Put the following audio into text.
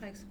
Thanks.